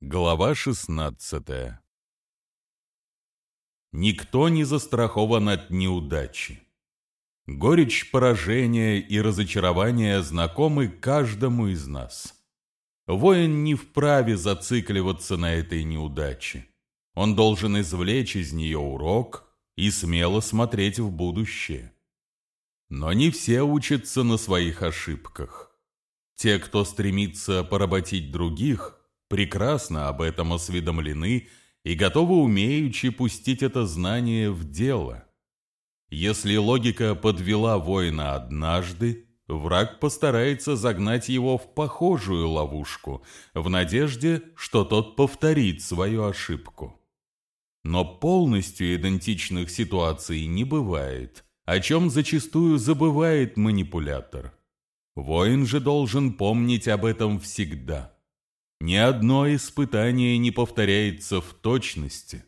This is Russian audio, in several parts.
Глава 16 Никто не застрахован от неудачи. Горечь поражения и разочарования знакомы каждому из нас. Воин не вправе зацикливаться на этой неудаче. Он должен извлечь из нее урок и смело смотреть в будущее. Но не все учатся на своих ошибках. Те, кто стремится поработить других, прекрасно об этом осведомлены и готовы умеючи пустить это знание в дело. Если логика подвела воина однажды, враг постарается загнать его в похожую ловушку, в надежде, что тот повторит свою ошибку. Но полностью идентичных ситуаций не бывает, о чем зачастую забывает манипулятор. Воин же должен помнить об этом всегда. Ни одно испытание не повторяется в точности,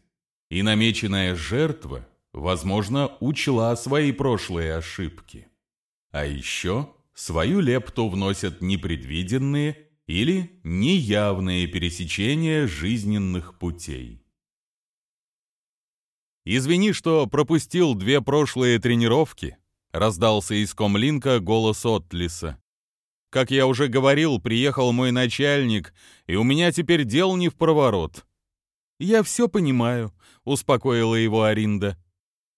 и намеченная жертва, возможно, учла свои прошлые ошибки. А еще свою лепту вносят непредвиденные или неявные пересечения жизненных путей. «Извини, что пропустил две прошлые тренировки», — раздался из комлинка голос Отлиса. Как я уже говорил, приехал мой начальник, и у меня теперь дел не в проворот. «Я все понимаю», — успокоила его Аринда.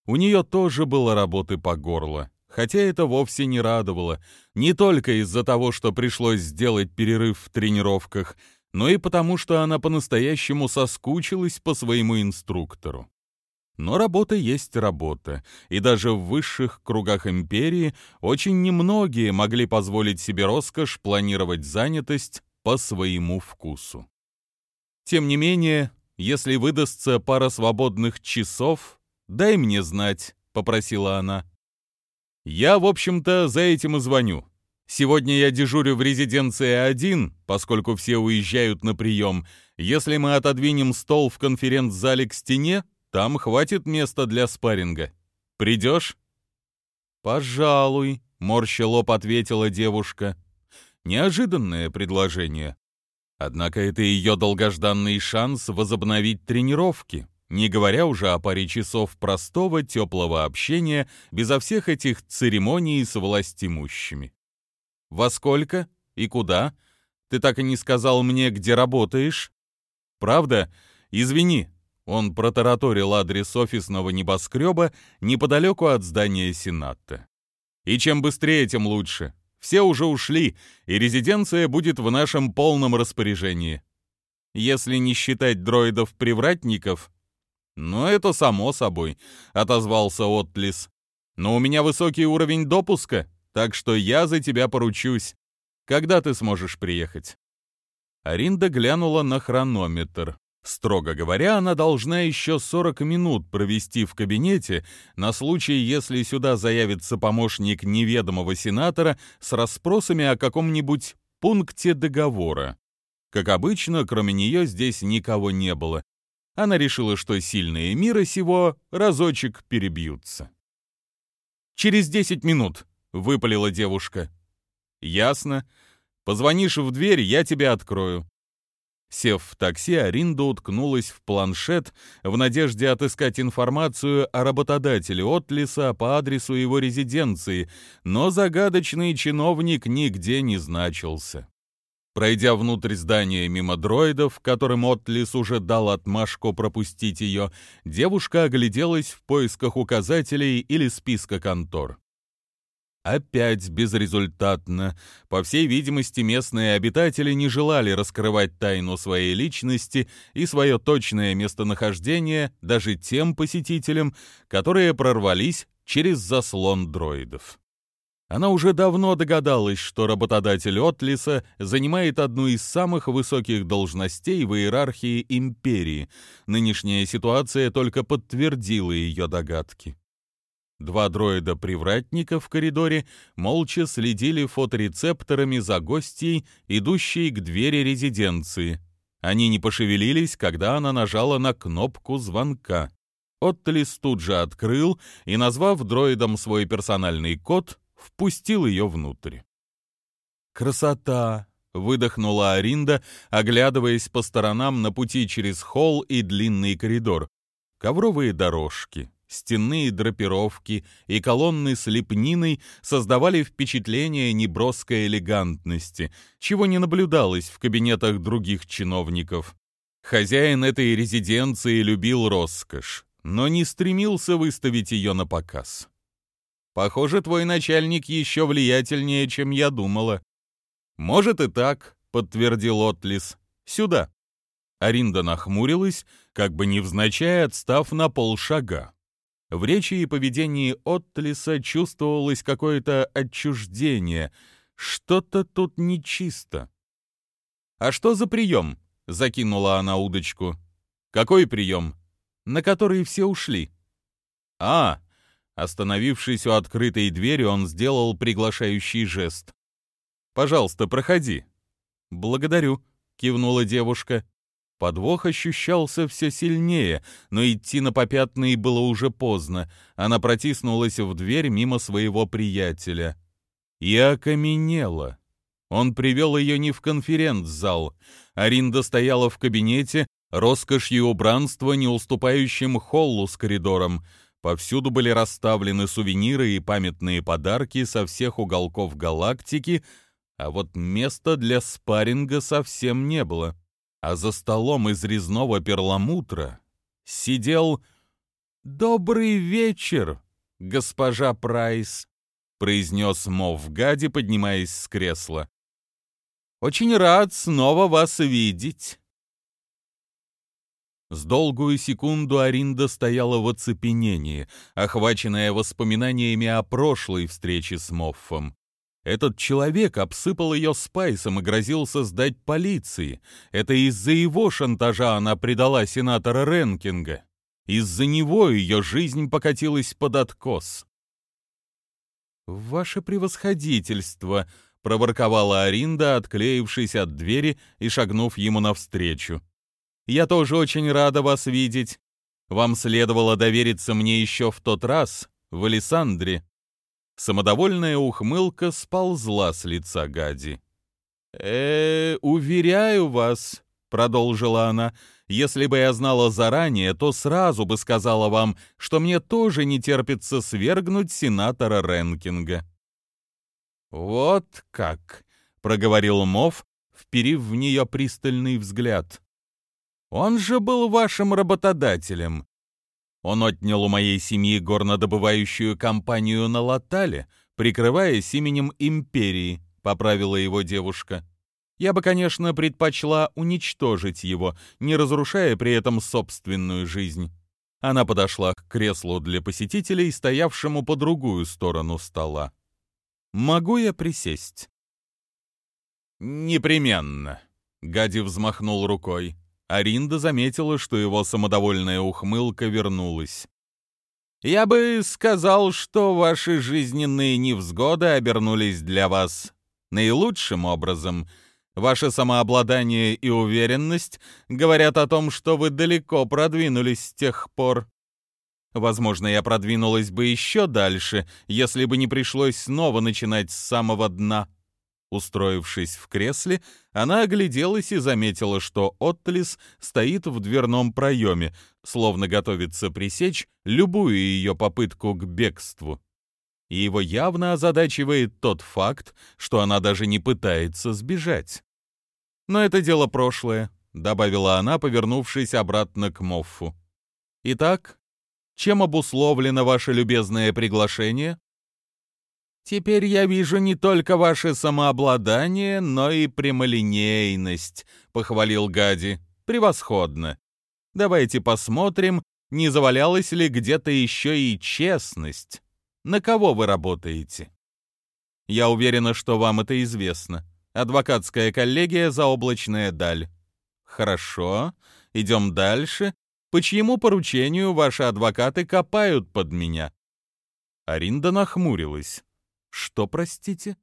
У нее тоже было работы по горло, хотя это вовсе не радовало, не только из-за того, что пришлось сделать перерыв в тренировках, но и потому, что она по-настоящему соскучилась по своему инструктору. Но работа есть работа, и даже в высших кругах империи очень немногие могли позволить себе роскошь планировать занятость по своему вкусу. Тем не менее, если выдастся пара свободных часов, дай мне знать, попросила она. Я, в общем-то, за этим и звоню. Сегодня я дежурю в резиденции один, поскольку все уезжают на прием. Если мы отодвинем стол в конференц-зале к стене, там хватит места для спарринга. Придешь?» «Пожалуй», — морща лоб ответила девушка. Неожиданное предложение. Однако это ее долгожданный шанс возобновить тренировки, не говоря уже о паре часов простого теплого общения безо всех этих церемоний с властимущими. «Во сколько? И куда? Ты так и не сказал мне, где работаешь?» «Правда? Извини, он протараторил адрес офисного небоскреба неподалеку от здания Сената. «И чем быстрее, тем лучше. Все уже ушли, и резиденция будет в нашем полном распоряжении. Если не считать дроидов-привратников...» «Ну, это само собой», — отозвался Отлис. «Но у меня высокий уровень допуска, так что я за тебя поручусь. Когда ты сможешь приехать?» Аринда глянула на хронометр. Строго говоря, она должна еще 40 минут провести в кабинете на случай, если сюда заявится помощник неведомого сенатора с расспросами о каком-нибудь пункте договора. Как обычно, кроме нее здесь никого не было. Она решила, что сильные мира сего разочек перебьются. «Через 10 минут», — выпалила девушка. «Ясно. Позвонишь в дверь, я тебя открою. Сев в такси, Аринда уткнулась в планшет в надежде отыскать информацию о работодателе Отлиса по адресу его резиденции, но загадочный чиновник нигде не значился. Пройдя внутрь здания мимо дроидов, которым Отлис уже дал отмашку пропустить ее, девушка огляделась в поисках указателей или списка контор. Опять безрезультатно. По всей видимости, местные обитатели не желали раскрывать тайну своей личности и свое точное местонахождение даже тем посетителям, которые прорвались через заслон дроидов. Она уже давно догадалась, что работодатель Отлиса занимает одну из самых высоких должностей в иерархии империи. Нынешняя ситуация только подтвердила ее догадки. Два дроида-привратника в коридоре молча следили фоторецепторами за гостьей, идущей к двери резиденции. Они не пошевелились, когда она нажала на кнопку звонка. Оттелис тут же открыл и, назвав дроидом свой персональный код, впустил ее внутрь. «Красота!» — выдохнула Аринда, оглядываясь по сторонам на пути через холл и длинный коридор. Ковровые дорожки, стенные драпировки и колонны с лепниной создавали впечатление неброской элегантности, чего не наблюдалось в кабинетах других чиновников. Хозяин этой резиденции любил роскошь, но не стремился выставить ее на показ. «Похоже, твой начальник еще влиятельнее, чем я думала», «Может и так», — подтвердил Отлис. «Сюда». Аринда нахмурилась, как бы невзначай отстав на полшага. В речи и поведении Отлиса чувствовалось какое-то отчуждение. Что-то тут нечисто. «А что за прием?» — закинула она удочку. «Какой прием?» «На который все ушли». «А!» Остановившись у открытой двери, он сделал приглашающий жест. Пожалуйста, проходи». «Благодарю», — кивнула девушка. Подвох ощущался все сильнее, но идти на попятный было уже поздно. Она протиснулась в дверь мимо своего приятеля. И окаменела. Он привел ее не в конференц-зал. Аринда стояла в кабинете, роскошью убранства, не уступающим холлу с коридором. Повсюду были расставлены сувениры и памятные подарки со всех уголков галактики, а вот места для спарринга совсем не было. А за столом из резного перламутра сидел «Добрый вечер, госпожа Прайс», — произнес Мов Гади, поднимаясь с кресла. «Очень рад снова вас видеть». С долгую секунду Аринда стояла в оцепенении, охваченная воспоминаниями о прошлой встрече с Моффом. Этот человек обсыпал ее спайсом и грозился сдать полиции. Это из-за его шантажа она предала сенатора Ренкинга. Из-за него ее жизнь покатилась под откос. «Ваше превосходительство», — проворковала Аринда, отклеившись от двери и шагнув ему навстречу. «Я тоже очень рада вас видеть. Вам следовало довериться мне еще в тот раз, в Александре. Самодовольная ухмылка сползла с лица Гади. э уверяю вас», — продолжила она, — «если бы я знала заранее, то сразу бы сказала вам, что мне тоже не терпится свергнуть сенатора Ренкинга». «Вот как», — проговорил Мов, вперив в нее пристальный взгляд. «Он же был вашим работодателем. Он отнял у моей семьи горнодобывающую компанию на Латале, прикрываясь именем империи, поправила его девушка. Я бы, конечно, предпочла уничтожить его, не разрушая при этом собственную жизнь. Она подошла к креслу для посетителей, стоявшему по другую сторону стола. «Могу я присесть?» «Непременно», — Гади взмахнул рукой. Аринда заметила, что его самодовольная ухмылка вернулась. «Я бы сказал, что ваши жизненные невзгоды обернулись для вас наилучшим образом. Ваше самообладание и уверенность говорят о том, что вы далеко продвинулись с тех пор. Возможно, я продвинулась бы еще дальше, если бы не пришлось снова начинать с самого дна». Устроившись в кресле, она огляделась и заметила, что Оттлис стоит в дверном проеме, словно готовится пресечь любую ее попытку к бегству. И его явно озадачивает тот факт, что она даже не пытается сбежать. «Но это дело прошлое», — добавила она, повернувшись обратно к Моффу. «Итак, чем обусловлено ваше любезное приглашение?» Теперь я вижу не только ваше самообладание, но и прямолинейность, похвалил Гади. Превосходно. Давайте посмотрим, не завалялась ли где-то еще и честность. На кого вы работаете? Я уверена, что вам это известно. Адвокатская коллегия «Заоблачная даль». Хорошо, идем дальше. По чьему поручению ваши адвокаты копают под меня? Аринда нахмурилась. Что, простите?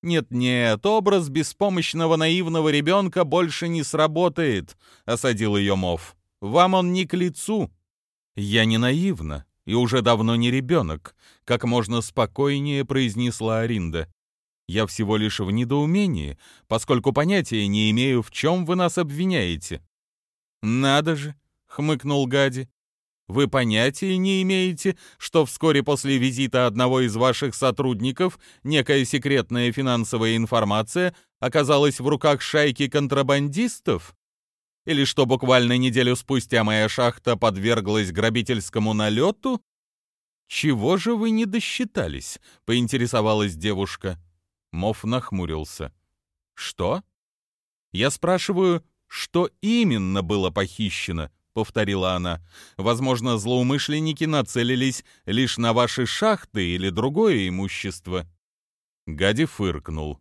«Нет-нет, образ беспомощного наивного ребенка больше не сработает», — осадил ее Мов. «Вам он не к лицу». «Я не наивна и уже давно не ребенок», — как можно спокойнее произнесла Аринда. Я всего лишь в недоумении, поскольку понятия не имею, в чем вы нас обвиняете». «Надо же!» — хмыкнул Гади. «Вы понятия не имеете, что вскоре после визита одного из ваших сотрудников некая секретная финансовая информация оказалась в руках шайки контрабандистов? Или что буквально неделю спустя моя шахта подверглась грабительскому налету?» «Чего же вы не досчитались?» — поинтересовалась девушка. Мов нахмурился. «Что?» «Я спрашиваю, что именно было похищено?» — повторила она. «Возможно, злоумышленники нацелились лишь на ваши шахты или другое имущество». Гади фыркнул.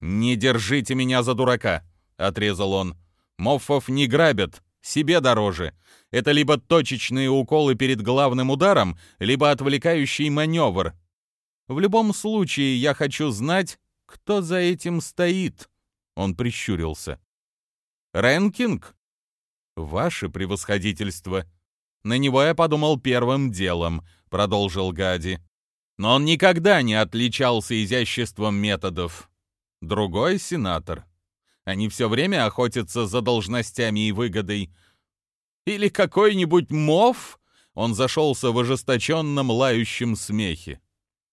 «Не держите меня за дурака!» — отрезал он. «Моффов не грабят, себе дороже. Это либо точечные уколы перед главным ударом, либо отвлекающий маневр. В любом случае, я хочу знать, кто за этим стоит. Он прищурился. Рэнкинг? Ваше превосходительство. На него я подумал первым делом, продолжил Гади. Но он никогда не отличался изяществом методов. Другой сенатор. Они все время охотятся за должностями и выгодой. Или какой-нибудь мов? Он зашелся в ожесточенном лающем смехе.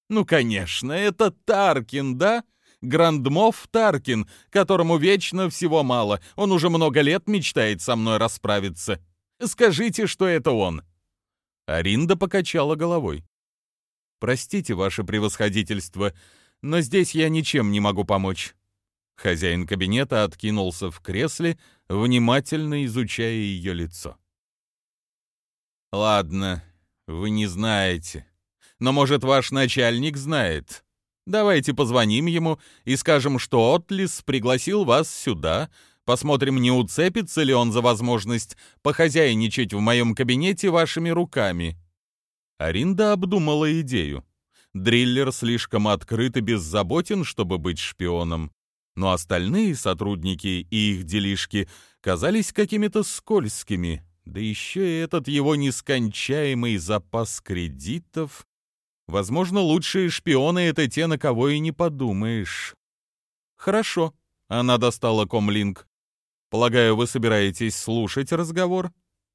Ну, конечно, это Таркин, да? Грандмов Таркин, которому вечно всего мало. Он уже много лет мечтает со мной расправиться. Скажите, что это он. Аринда покачала головой. Простите, ваше превосходительство, но здесь я ничем не могу помочь. Хозяин кабинета откинулся в кресле, внимательно изучая ее лицо. «Ладно, вы не знаете но, может, ваш начальник знает. Давайте позвоним ему и скажем, что Отлис пригласил вас сюда. Посмотрим, не уцепится ли он за возможность похозяйничать в моем кабинете вашими руками». Аринда обдумала идею. Дриллер слишком открыт и беззаботен, чтобы быть шпионом. Но остальные сотрудники и их делишки казались какими-то скользкими. Да еще и этот его нескончаемый запас кредитов. Возможно, лучшие шпионы — это те, на кого и не подумаешь. Хорошо. Она достала комлинк. Полагаю, вы собираетесь слушать разговор?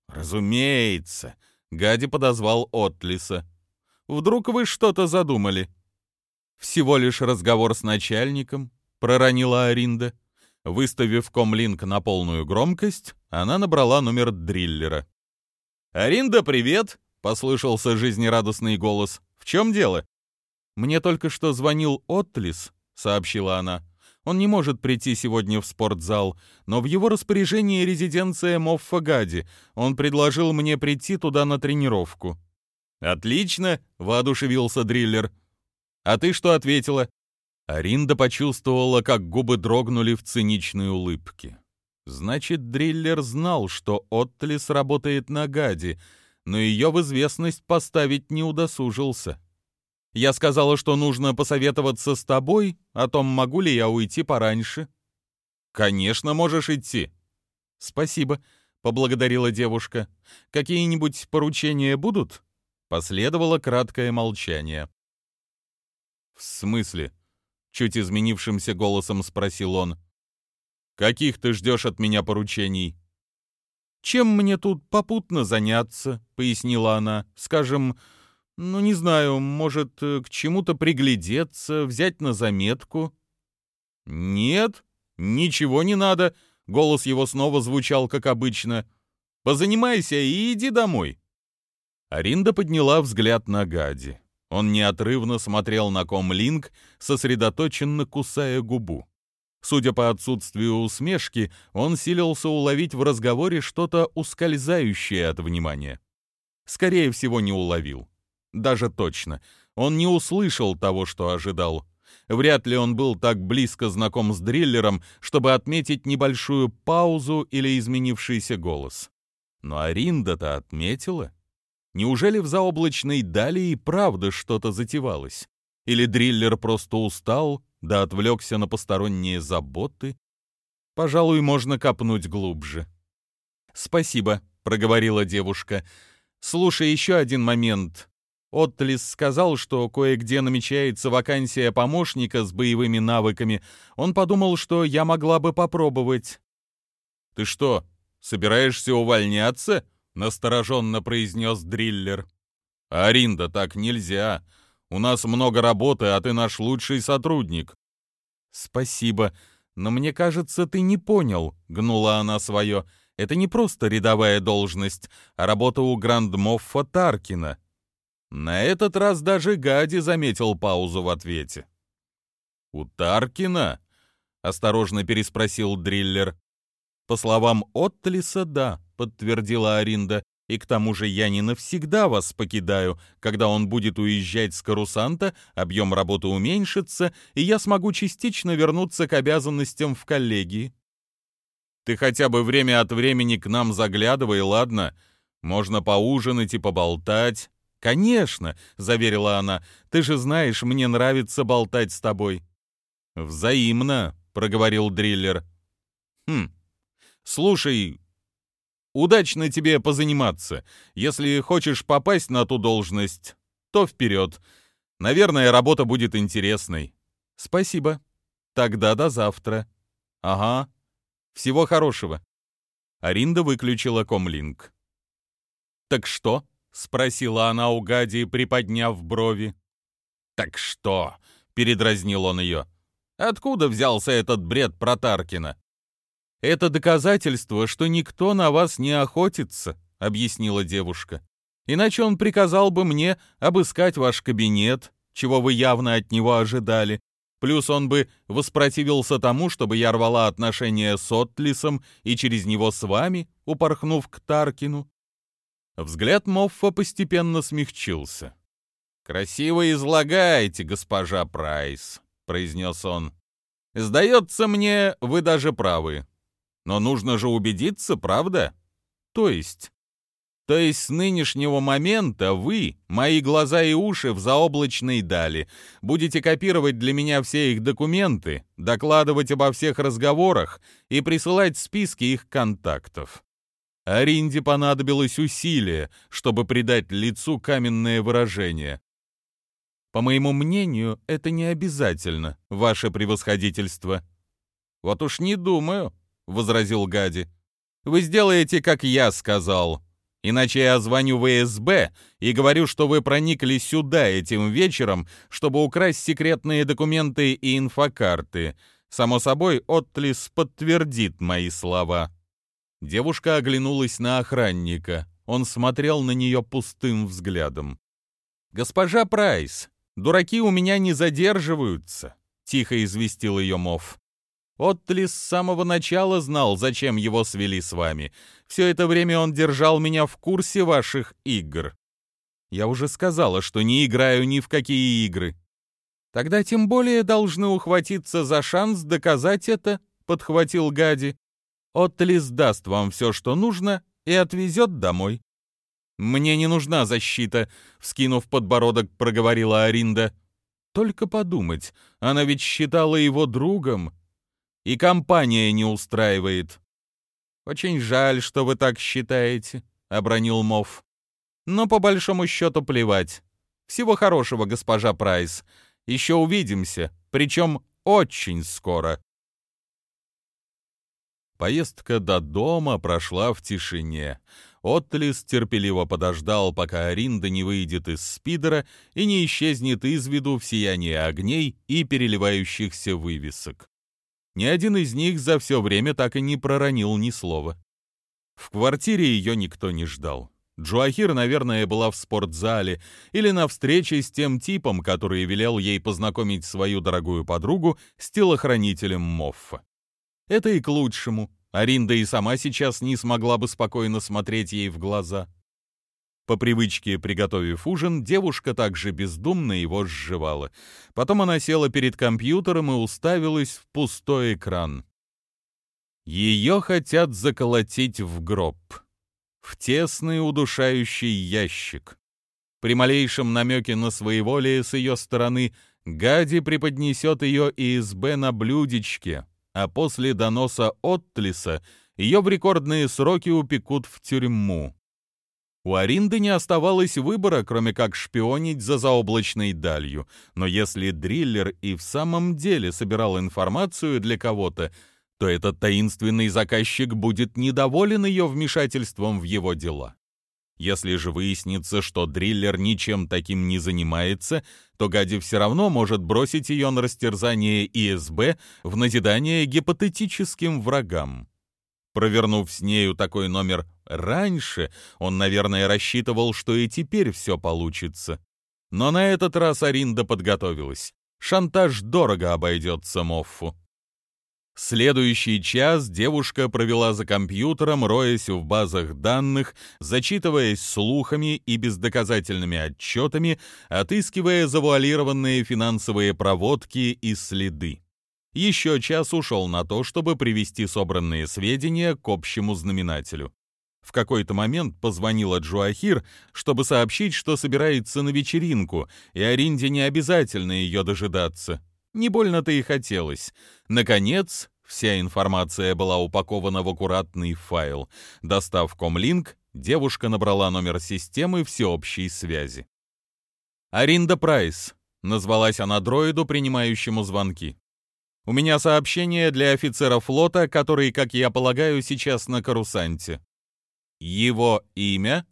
Разумеется. Гади подозвал Отлиса. Вдруг вы что-то задумали? Всего лишь разговор с начальником, проронила Аринда. Выставив комлинк на полную громкость, она набрала номер дриллера. «Аринда, привет!» — послышался жизнерадостный голос. Чем дело?» «Мне только что звонил Отлис», — сообщила она. «Он не может прийти сегодня в спортзал, но в его распоряжении резиденция Моффагади. Он предложил мне прийти туда на тренировку». «Отлично!» — воодушевился дриллер. «А ты что ответила?» Аринда почувствовала, как губы дрогнули в циничной улыбке. Значит, дриллер знал, что Отлис работает на Гади, но ее в известность поставить не удосужился. Я сказала, что нужно посоветоваться с тобой о том, могу ли я уйти пораньше. Конечно, можешь идти. Спасибо, поблагодарила девушка. Какие-нибудь поручения будут? Последовало краткое молчание. В смысле? чуть изменившимся голосом спросил он. Каких ты ждешь от меня поручений? «Чем мне тут попутно заняться?» — пояснила она. «Скажем, ну, не знаю, может, э, к чему-то приглядеться, взять на заметку?» «Нет, ничего не надо», — голос его снова звучал, как обычно. «Позанимайся и иди домой». Аринда подняла взгляд на Гади. Он неотрывно смотрел на комлинг, сосредоточенно кусая губу. Судя по отсутствию усмешки, он силился уловить в разговоре что-то ускользающее от внимания. Скорее всего, не уловил. Даже точно. Он не услышал того, что ожидал. Вряд ли он был так близко знаком с дриллером, чтобы отметить небольшую паузу или изменившийся голос. Но Аринда-то отметила. Неужели в заоблачной дали и правда что-то затевалось? Или дриллер просто устал, да отвлекся на посторонние заботы, пожалуй, можно копнуть глубже. «Спасибо», — проговорила девушка. «Слушай, еще один момент. Оттлис сказал, что кое-где намечается вакансия помощника с боевыми навыками. Он подумал, что я могла бы попробовать. «Ты что, собираешься увольняться?» — настороженно произнес Дриллер. «Аринда, так нельзя. У нас много работы, а ты наш лучший сотрудник». «Спасибо, но мне кажется, ты не понял», — гнула она свое. «Это не просто рядовая должность, а работа у грандмоффа Таркина». На этот раз даже Гади заметил паузу в ответе. «У Таркина?» — осторожно переспросил Дриллер. «По словам Оттлиса, да», — подтвердила Аринда. «И к тому же я не навсегда вас покидаю. Когда он будет уезжать с Карусанта, объем работы уменьшится, и я смогу частично вернуться к обязанностям в коллегии». «Ты хотя бы время от времени к нам заглядывай, ладно? Можно поужинать и поболтать». «Конечно», — заверила она, — «ты же знаешь, мне нравится болтать с тобой». «Взаимно», — проговорил Дриллер. «Хм, слушай, удачно тебе позаниматься. Если хочешь попасть на ту должность, то вперед. Наверное, работа будет интересной». «Спасибо. Тогда до завтра». «Ага. Всего хорошего». Аринда выключила комлинк. «Так что?» — спросила она у Гади, приподняв брови. «Так что?» — передразнил он ее. «Откуда взялся этот бред про Таркина?» «Это доказательство, что никто на вас не охотится», — объяснила девушка. «Иначе он приказал бы мне обыскать ваш кабинет, чего вы явно от него ожидали. Плюс он бы воспротивился тому, чтобы я рвала отношения с Отлисом и через него с вами, упорхнув к Таркину. Взгляд Моффа постепенно смягчился. «Красиво излагаете, госпожа Прайс», — произнес он. «Сдается мне, вы даже правы. Но нужно же убедиться, правда? То есть...» То есть с нынешнего момента вы, мои глаза и уши в заоблачной дали, будете копировать для меня все их документы, докладывать обо всех разговорах и присылать списки их контактов. Аринде понадобилось усилие, чтобы придать лицу каменное выражение. По моему мнению, это не обязательно, ваше превосходительство. Вот уж не думаю, возразил Гади. Вы сделаете, как я сказал. Иначе я звоню в СБ и говорю, что вы проникли сюда этим вечером, чтобы украсть секретные документы и инфокарты. Само собой, Отлис подтвердит мои слова. Девушка оглянулась на охранника. Он смотрел на нее пустым взглядом. «Госпожа Прайс, дураки у меня не задерживаются», — тихо известил ее Мов. Отли с самого начала знал, зачем его свели с вами. Все это время он держал меня в курсе ваших игр. Я уже сказала, что не играю ни в какие игры. Тогда тем более должны ухватиться за шанс доказать это, подхватил Гади. Отлис даст вам все, что нужно, и отвезет домой». «Мне не нужна защита», — вскинув подбородок, проговорила Аринда. «Только подумать, она ведь считала его другом, и компания не устраивает». «Очень жаль, что вы так считаете», — обронил Мов. «Но по большому счету плевать. Всего хорошего, госпожа Прайс. Еще увидимся, причем очень скоро». Поездка до дома прошла в тишине. Отлис терпеливо подождал, пока Аринда не выйдет из спидера и не исчезнет из виду в сиянии огней и переливающихся вывесок. Ни один из них за все время так и не проронил ни слова. В квартире ее никто не ждал. Джоахир, наверное, была в спортзале или на встрече с тем типом, который велел ей познакомить свою дорогую подругу с телохранителем Моффа. Это и к лучшему. Аринда и сама сейчас не смогла бы спокойно смотреть ей в глаза. По привычке, приготовив ужин, девушка также бездумно его сживала. Потом она села перед компьютером и уставилась в пустой экран. Ее хотят заколотить в гроб. В тесный удушающий ящик. При малейшем намеке на своеволие с ее стороны Гади преподнесет ее ИСБ на блюдечке, а после доноса Оттлиса ее в рекордные сроки упекут в тюрьму. У Аринды не оставалось выбора, кроме как шпионить за заоблачной далью. Но если дриллер и в самом деле собирал информацию для кого-то, то этот таинственный заказчик будет недоволен ее вмешательством в его дела. Если же выяснится, что дриллер ничем таким не занимается, то Гади все равно может бросить ее на растерзание ИСБ в назидание гипотетическим врагам. Провернув с нею такой номер раньше, он, наверное, рассчитывал, что и теперь все получится. Но на этот раз Аринда подготовилась. Шантаж дорого обойдется Моффу. Следующий час девушка провела за компьютером, роясь в базах данных, зачитываясь слухами и бездоказательными отчетами, отыскивая завуалированные финансовые проводки и следы. Еще час ушел на то, чтобы привести собранные сведения к общему знаменателю. В какой-то момент позвонила Джуахир, чтобы сообщить, что собирается на вечеринку, и Аринде не обязательно ее дожидаться. Не больно-то и хотелось. Наконец, вся информация была упакована в аккуратный файл. Достав комлинк, девушка набрала номер системы всеобщей связи. «Аринда Прайс», — назвалась она дроиду, принимающему звонки. У меня сообщение для офицера флота, который, как я полагаю, сейчас на карусанте. Его имя?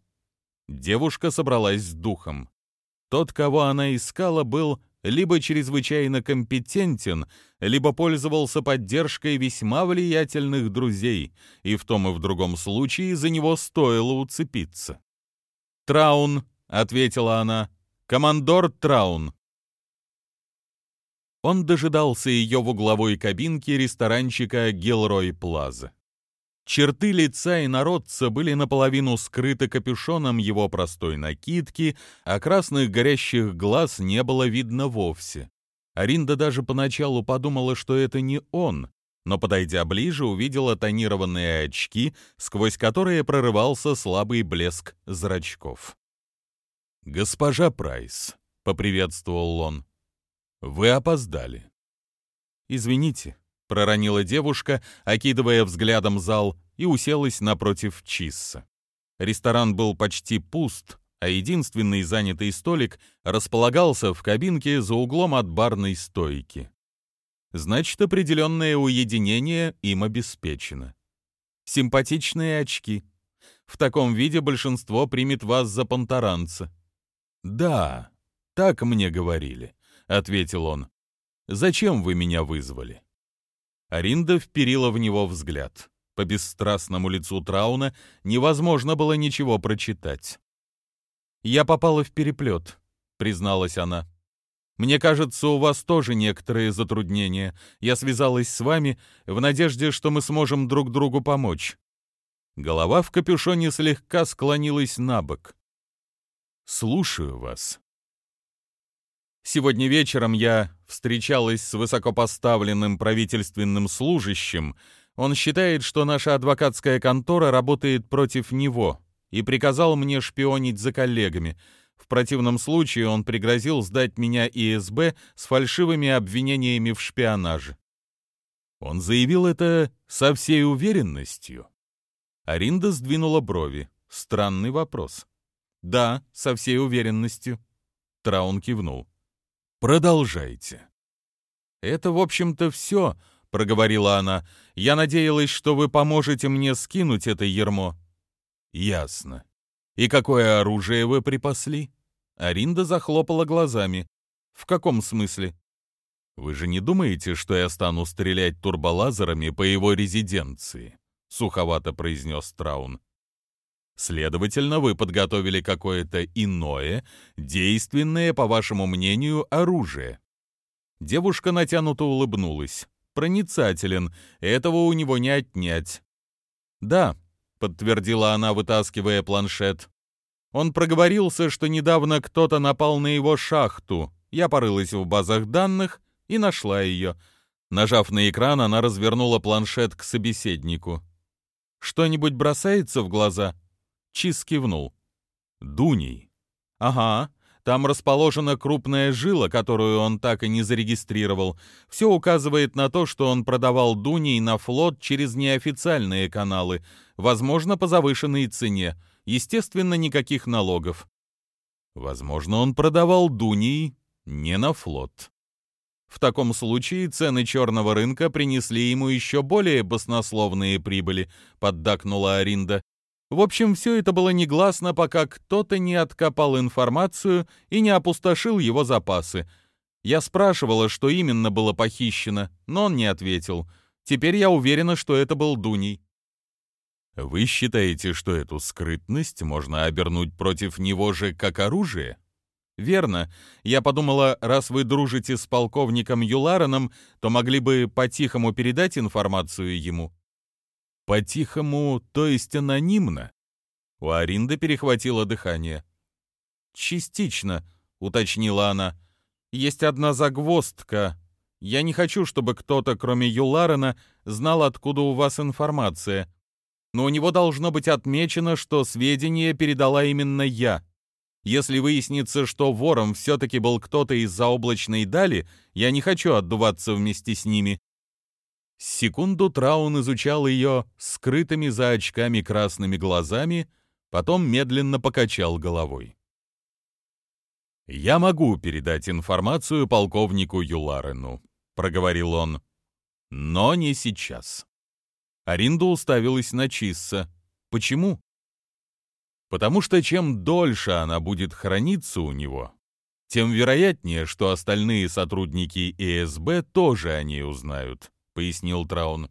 Девушка собралась с духом. Тот, кого она искала, был либо чрезвычайно компетентен, либо пользовался поддержкой весьма влиятельных друзей, и в том и в другом случае за него стоило уцепиться. «Траун», — ответила она, — «командор Траун». Он дожидался ее в угловой кабинке ресторанчика Гилрой Плаза. Черты лица и народца были наполовину скрыты капюшоном его простой накидки, а красных горящих глаз не было видно вовсе. Аринда даже поначалу подумала, что это не он, но, подойдя ближе, увидела тонированные очки, сквозь которые прорывался слабый блеск зрачков. «Госпожа Прайс», — поприветствовал он, вы опоздали. Извините, проронила девушка, окидывая взглядом зал, и уселась напротив Чисса. Ресторан был почти пуст, а единственный занятый столик располагался в кабинке за углом от барной стойки. Значит, определенное уединение им обеспечено. Симпатичные очки. В таком виде большинство примет вас за понтаранца. Да, так мне говорили. — ответил он. «Зачем вы меня вызвали?» Аринда вперила в него взгляд. По бесстрастному лицу Трауна невозможно было ничего прочитать. «Я попала в переплет», — призналась она. «Мне кажется, у вас тоже некоторые затруднения. Я связалась с вами в надежде, что мы сможем друг другу помочь». Голова в капюшоне слегка склонилась на бок. «Слушаю вас», Сегодня вечером я встречалась с высокопоставленным правительственным служащим. Он считает, что наша адвокатская контора работает против него и приказал мне шпионить за коллегами. В противном случае он пригрозил сдать меня ИСБ с фальшивыми обвинениями в шпионаже. Он заявил это со всей уверенностью. Аринда сдвинула брови. Странный вопрос. «Да, со всей уверенностью». Траун кивнул. Продолжайте. Это, в общем-то, все, проговорила она. Я надеялась, что вы поможете мне скинуть это ермо. Ясно. И какое оружие вы припасли? Аринда захлопала глазами. В каком смысле? Вы же не думаете, что я стану стрелять турболазерами по его резиденции? Суховато произнес Траун. Следовательно, вы подготовили какое-то иное, действенное, по вашему мнению, оружие. Девушка натянуто улыбнулась. Проницателен, этого у него не отнять. Да, подтвердила она, вытаскивая планшет. Он проговорился, что недавно кто-то напал на его шахту. Я порылась в базах данных и нашла ее. Нажав на экран, она развернула планшет к собеседнику. «Что-нибудь бросается в глаза?» Чиз кивнул. «Дуней». «Ага, Там расположена крупная жила, которую он так и не зарегистрировал. Все указывает на то, что он продавал Дуней на флот через неофициальные каналы, возможно, по завышенной цене. Естественно, никаких налогов. Возможно, он продавал Дуней не на флот. В таком случае цены черного рынка принесли ему еще более баснословные прибыли, поддакнула Аринда. В общем, все это было негласно, пока кто-то не откопал информацию и не опустошил его запасы. Я спрашивала, что именно было похищено, но он не ответил. Теперь я уверена, что это был Дуний. Вы считаете, что эту скрытность можно обернуть против него же как оружие? Верно. Я подумала, раз вы дружите с полковником Юлараном, то могли бы по-тихому передать информацию ему. По-тихому, то есть анонимно? У Аринды перехватило дыхание. «Частично», — уточнила она. «Есть одна загвоздка. Я не хочу, чтобы кто-то, кроме Юларена, знал, откуда у вас информация. Но у него должно быть отмечено, что сведения передала именно я. Если выяснится, что вором все-таки был кто-то из заоблачной дали, я не хочу отдуваться вместе с ними. Секунду Траун изучал ее скрытыми за очками красными глазами, потом медленно покачал головой. «Я могу передать информацию полковнику Юларену», — проговорил он. «Но не сейчас». Аринда уставилась на Чисса. «Почему?» «Потому что чем дольше она будет храниться у него, тем вероятнее, что остальные сотрудники ИСБ тоже о ней узнают пояснил Траун,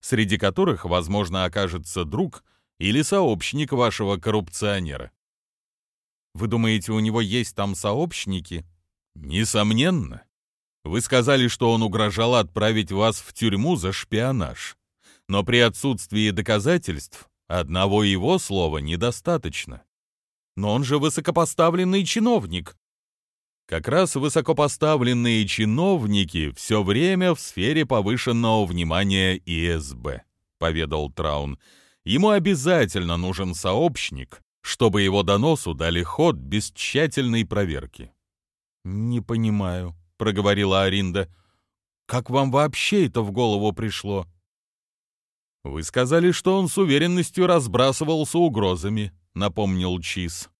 среди которых, возможно, окажется друг или сообщник вашего коррупционера. Вы думаете, у него есть там сообщники? Несомненно. Вы сказали, что он угрожал отправить вас в тюрьму за шпионаж. Но при отсутствии доказательств одного его слова недостаточно. Но он же высокопоставленный чиновник. Как раз высокопоставленные чиновники все время в сфере повышенного внимания ИСБ, поведал Траун. Ему обязательно нужен сообщник, чтобы его доносу дали ход без тщательной проверки. «Не понимаю», — проговорила Аринда. «Как вам вообще это в голову пришло?» «Вы сказали, что он с уверенностью разбрасывался угрозами», — напомнил Чиз.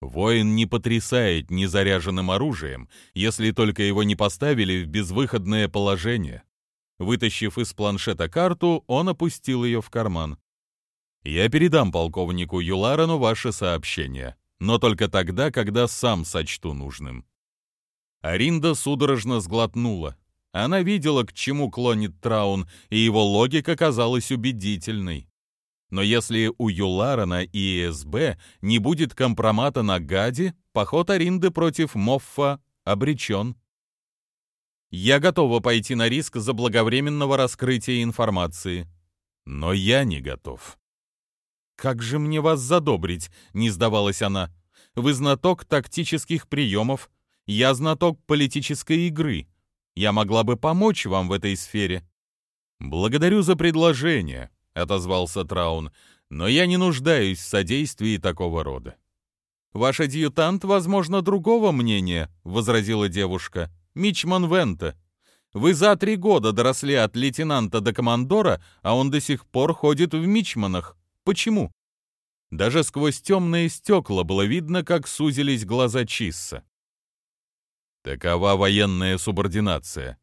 Воин не потрясает незаряженным оружием, если только его не поставили в безвыходное положение. Вытащив из планшета карту, он опустил ее в карман. «Я передам полковнику Юларану ваше сообщение, но только тогда, когда сам сочту нужным». Аринда судорожно сглотнула. Она видела, к чему клонит Траун, и его логика казалась убедительной. Но если у Юларана и ИСБ не будет компромата на Гаде, поход Аринды против Моффа обречен. Я готова пойти на риск заблаговременного раскрытия информации. Но я не готов. «Как же мне вас задобрить?» — не сдавалась она. «Вы знаток тактических приемов, я знаток политической игры. Я могла бы помочь вам в этой сфере». «Благодарю за предложение», отозвался Траун, но я не нуждаюсь в содействии такого рода. Ваш адъютант, возможно, другого мнения, возразила девушка. Мичман Вента. Вы за три года доросли от лейтенанта до командора, а он до сих пор ходит в мичманах. Почему? Даже сквозь темные стекла было видно, как сузились глаза Чисса. Такова военная субординация.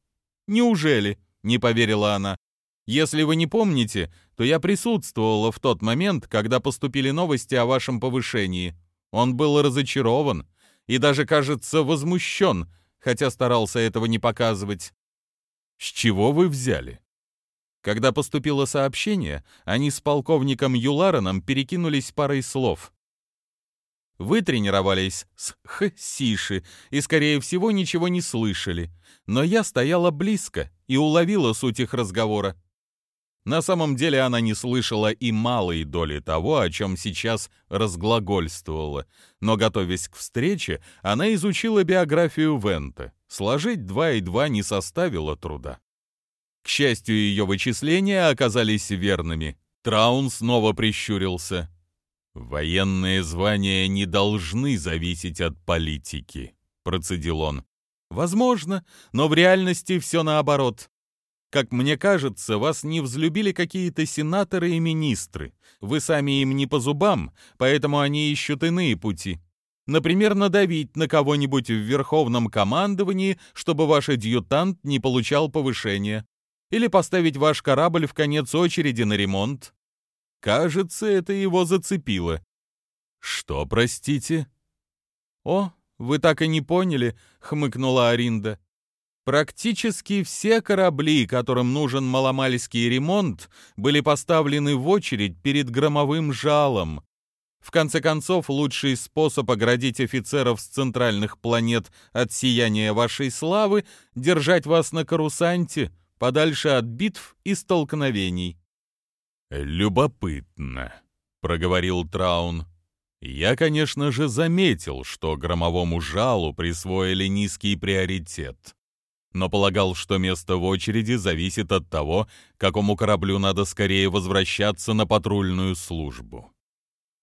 Неужели? Не поверила она. Если вы не помните, то я присутствовала в тот момент, когда поступили новости о вашем повышении. Он был разочарован и даже, кажется, возмущен, хотя старался этого не показывать. С чего вы взяли? Когда поступило сообщение, они с полковником Юлараном перекинулись парой слов. Вы тренировались с Х-Сиши и, скорее всего, ничего не слышали, но я стояла близко и уловила суть их разговора. На самом деле она не слышала и малой доли того, о чем сейчас разглагольствовала, но, готовясь к встрече, она изучила биографию Вента. Сложить два и два не составило труда. К счастью, ее вычисления оказались верными. Траун снова прищурился. «Военные звания не должны зависеть от политики», — процедил он. «Возможно, но в реальности все наоборот. Как мне кажется, вас не взлюбили какие-то сенаторы и министры. Вы сами им не по зубам, поэтому они ищут иные пути. Например, надавить на кого-нибудь в верховном командовании, чтобы ваш адъютант не получал повышения. Или поставить ваш корабль в конец очереди на ремонт. Кажется, это его зацепило. «Что, простите?» «О, вы так и не поняли», — хмыкнула Аринда. Практически все корабли, которым нужен маломальский ремонт, были поставлены в очередь перед громовым жалом. В конце концов, лучший способ оградить офицеров с центральных планет от сияния вашей славы — держать вас на карусанте, подальше от битв и столкновений. «Любопытно», — проговорил Траун. «Я, конечно же, заметил, что громовому жалу присвоили низкий приоритет но полагал, что место в очереди зависит от того, какому кораблю надо скорее возвращаться на патрульную службу.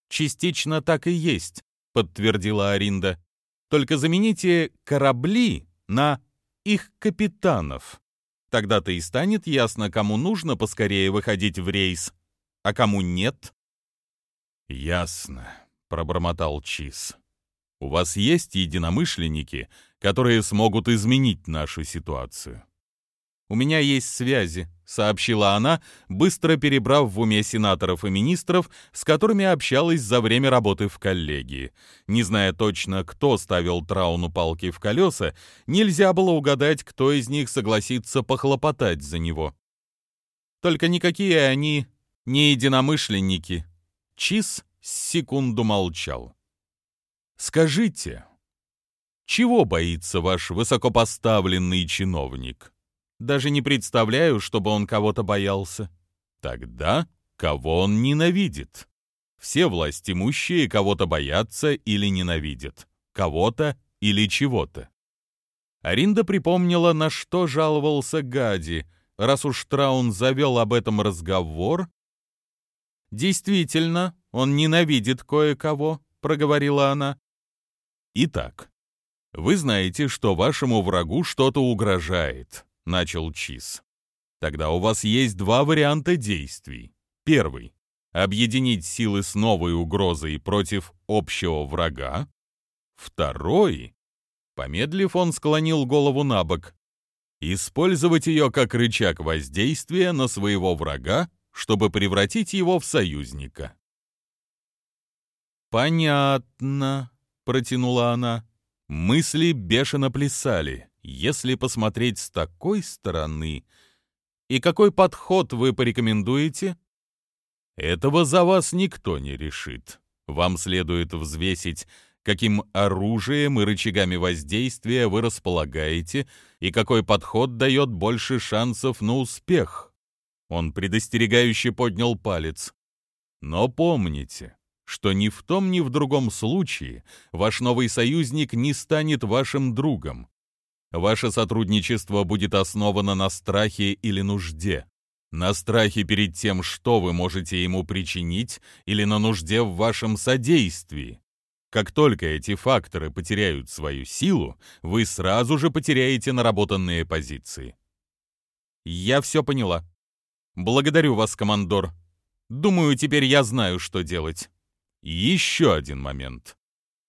«Частично так и есть», — подтвердила Аринда. «Только замените корабли на их капитанов. Тогда-то и станет ясно, кому нужно поскорее выходить в рейс, а кому нет». «Ясно», — пробормотал Чиз. «У вас есть единомышленники, которые смогут изменить нашу ситуацию. «У меня есть связи», — сообщила она, быстро перебрав в уме сенаторов и министров, с которыми общалась за время работы в коллегии. Не зная точно, кто ставил Трауну палки в колеса, нельзя было угадать, кто из них согласится похлопотать за него. Только никакие они не единомышленники. Чиз секунду молчал. «Скажите», чего боится ваш высокопоставленный чиновник? Даже не представляю, чтобы он кого-то боялся. Тогда кого он ненавидит? Все властимущие кого-то боятся или ненавидят. Кого-то или чего-то. Аринда припомнила, на что жаловался Гади, раз уж Траун завел об этом разговор. «Действительно, он ненавидит кое-кого», — проговорила она. «Итак, «Вы знаете, что вашему врагу что-то угрожает», — начал Чиз. «Тогда у вас есть два варианта действий. Первый — объединить силы с новой угрозой против общего врага. Второй — помедлив, он склонил голову на бок. Использовать ее как рычаг воздействия на своего врага, чтобы превратить его в союзника». «Понятно», — протянула она. Мысли бешено плясали, если посмотреть с такой стороны. И какой подход вы порекомендуете? Этого за вас никто не решит. Вам следует взвесить, каким оружием и рычагами воздействия вы располагаете и какой подход дает больше шансов на успех. Он предостерегающе поднял палец. Но помните, что ни в том, ни в другом случае ваш новый союзник не станет вашим другом. Ваше сотрудничество будет основано на страхе или нужде. На страхе перед тем, что вы можете ему причинить, или на нужде в вашем содействии. Как только эти факторы потеряют свою силу, вы сразу же потеряете наработанные позиции. Я все поняла. Благодарю вас, командор. Думаю, теперь я знаю, что делать. Еще один момент.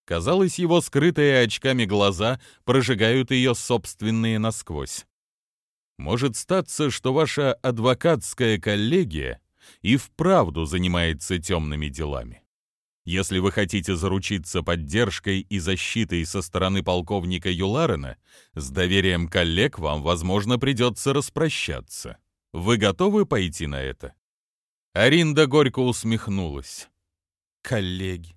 Казалось, его скрытые очками глаза прожигают ее собственные насквозь. Может статься, что ваша адвокатская коллегия и вправду занимается темными делами. Если вы хотите заручиться поддержкой и защитой со стороны полковника Юларена, с доверием коллег вам, возможно, придется распрощаться. Вы готовы пойти на это?» Аринда горько усмехнулась коллеги.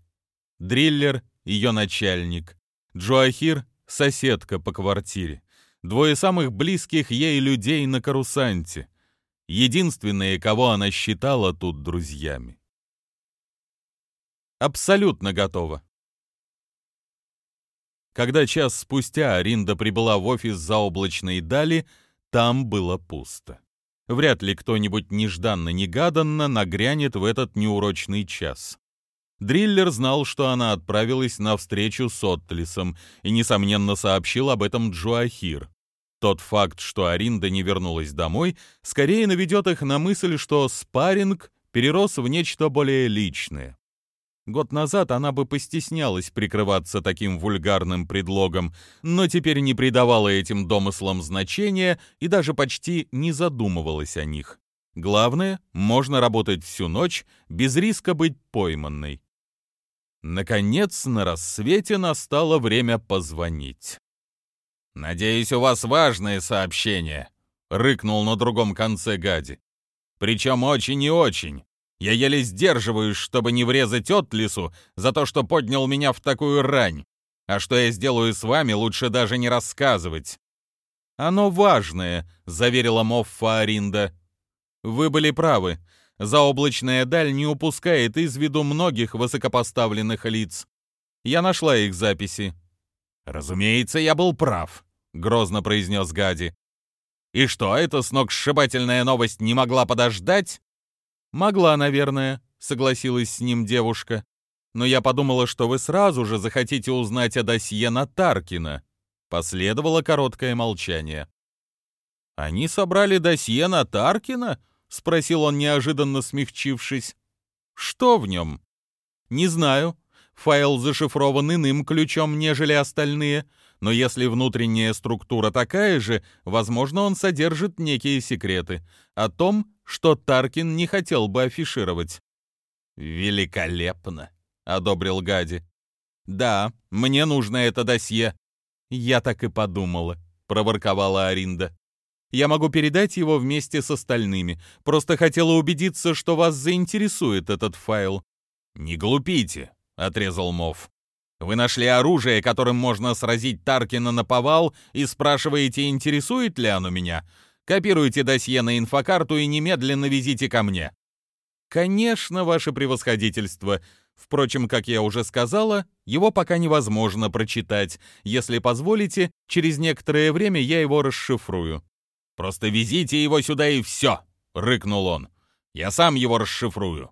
Дриллер — ее начальник. Джоахир — соседка по квартире. Двое самых близких ей людей на карусанте. Единственные, кого она считала тут друзьями. Абсолютно готова. Когда час спустя Аринда прибыла в офис заоблачной дали, там было пусто. Вряд ли кто-нибудь нежданно-негаданно нагрянет в этот неурочный час. Дриллер знал, что она отправилась на встречу с Оттлисом и, несомненно, сообщил об этом Джуахир. Тот факт, что Аринда не вернулась домой, скорее наведет их на мысль, что спарринг перерос в нечто более личное. Год назад она бы постеснялась прикрываться таким вульгарным предлогом, но теперь не придавала этим домыслам значения и даже почти не задумывалась о них. Главное, можно работать всю ночь без риска быть пойманной. Наконец, на рассвете настало время позвонить. «Надеюсь, у вас важное сообщение», — рыкнул на другом конце Гади. «Причем очень и очень. Я еле сдерживаюсь, чтобы не врезать Отлису за то, что поднял меня в такую рань. А что я сделаю с вами, лучше даже не рассказывать». «Оно важное», — заверила Моффа Аринда. «Вы были правы. Заоблачная даль не упускает из виду многих высокопоставленных лиц. Я нашла их записи». «Разумеется, я был прав», грозно произнес Гади. «И что, эта сногсшибательная новость не могла подождать?» «Могла, наверное», — согласилась с ним девушка. «Но я подумала, что вы сразу же захотите узнать о досье на Таркина». Последовало короткое молчание. «Они собрали досье на Таркина?» — спросил он, неожиданно смягчившись. «Что в нем?» «Не знаю. Файл зашифрован иным ключом, нежели остальные но если внутренняя структура такая же, возможно, он содержит некие секреты о том, что Таркин не хотел бы афишировать. «Великолепно!» — одобрил Гади. «Да, мне нужно это досье». «Я так и подумала», — проворковала Аринда. «Я могу передать его вместе с остальными. Просто хотела убедиться, что вас заинтересует этот файл». «Не глупите», — отрезал Мов. Вы нашли оружие, которым можно сразить Таркина на повал, и спрашиваете, интересует ли оно меня? Копируйте досье на инфокарту и немедленно везите ко мне». «Конечно, ваше превосходительство. Впрочем, как я уже сказала, его пока невозможно прочитать. Если позволите, через некоторое время я его расшифрую». «Просто везите его сюда и все!» — рыкнул он. «Я сам его расшифрую».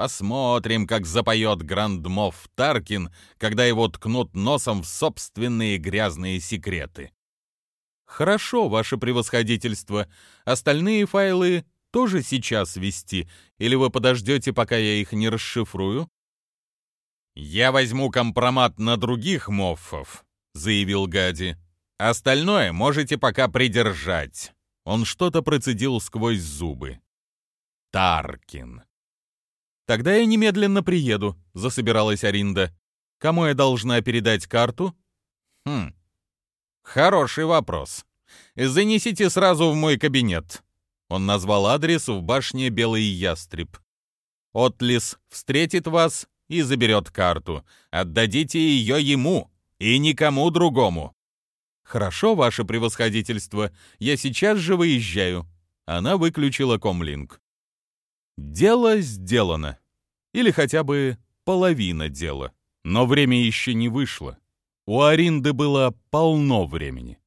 Посмотрим, как запоет Грандмов Таркин, когда его ткнут носом в собственные грязные секреты. Хорошо, ваше превосходительство. Остальные файлы тоже сейчас вести, или вы подождете, пока я их не расшифрую? Я возьму компромат на других моффов, заявил Гади. Остальное можете пока придержать. Он что-то процедил сквозь зубы. Таркин. «Тогда я немедленно приеду», — засобиралась Аринда. «Кому я должна передать карту?» «Хм, хороший вопрос. Занесите сразу в мой кабинет». Он назвал адрес в башне Белый Ястреб. «Отлис встретит вас и заберет карту. Отдадите ее ему и никому другому». «Хорошо, ваше превосходительство. Я сейчас же выезжаю». Она выключила комлинк. Дело сделано. Или хотя бы половина дела. Но время еще не вышло. У Аринды было полно времени.